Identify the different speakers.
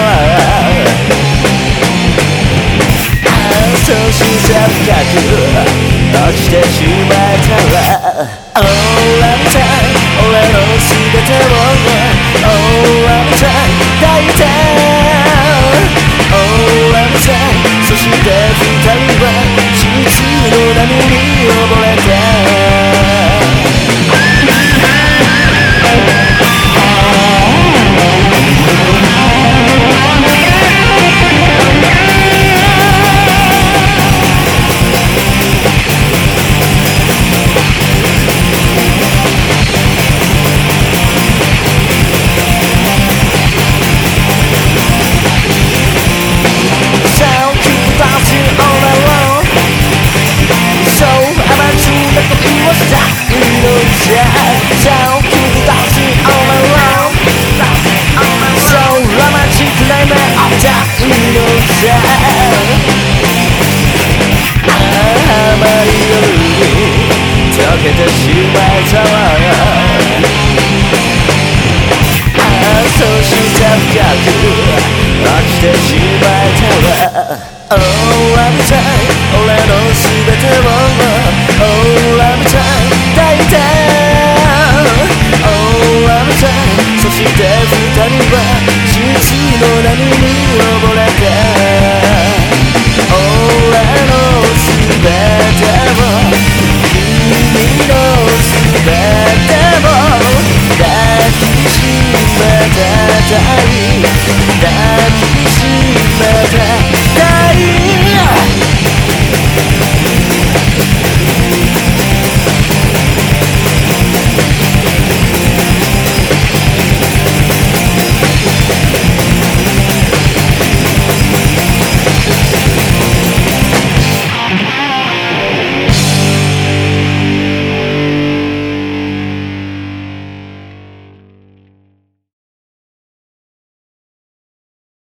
Speaker 1: えたらそして深く落ちてしまえたら Oh I'm time 俺の全てを Oh I'm time 大体 Oh I'm time そして二人は膣の波にてしまえたらそした深く落ちてしまえたら Oh I'm time 俺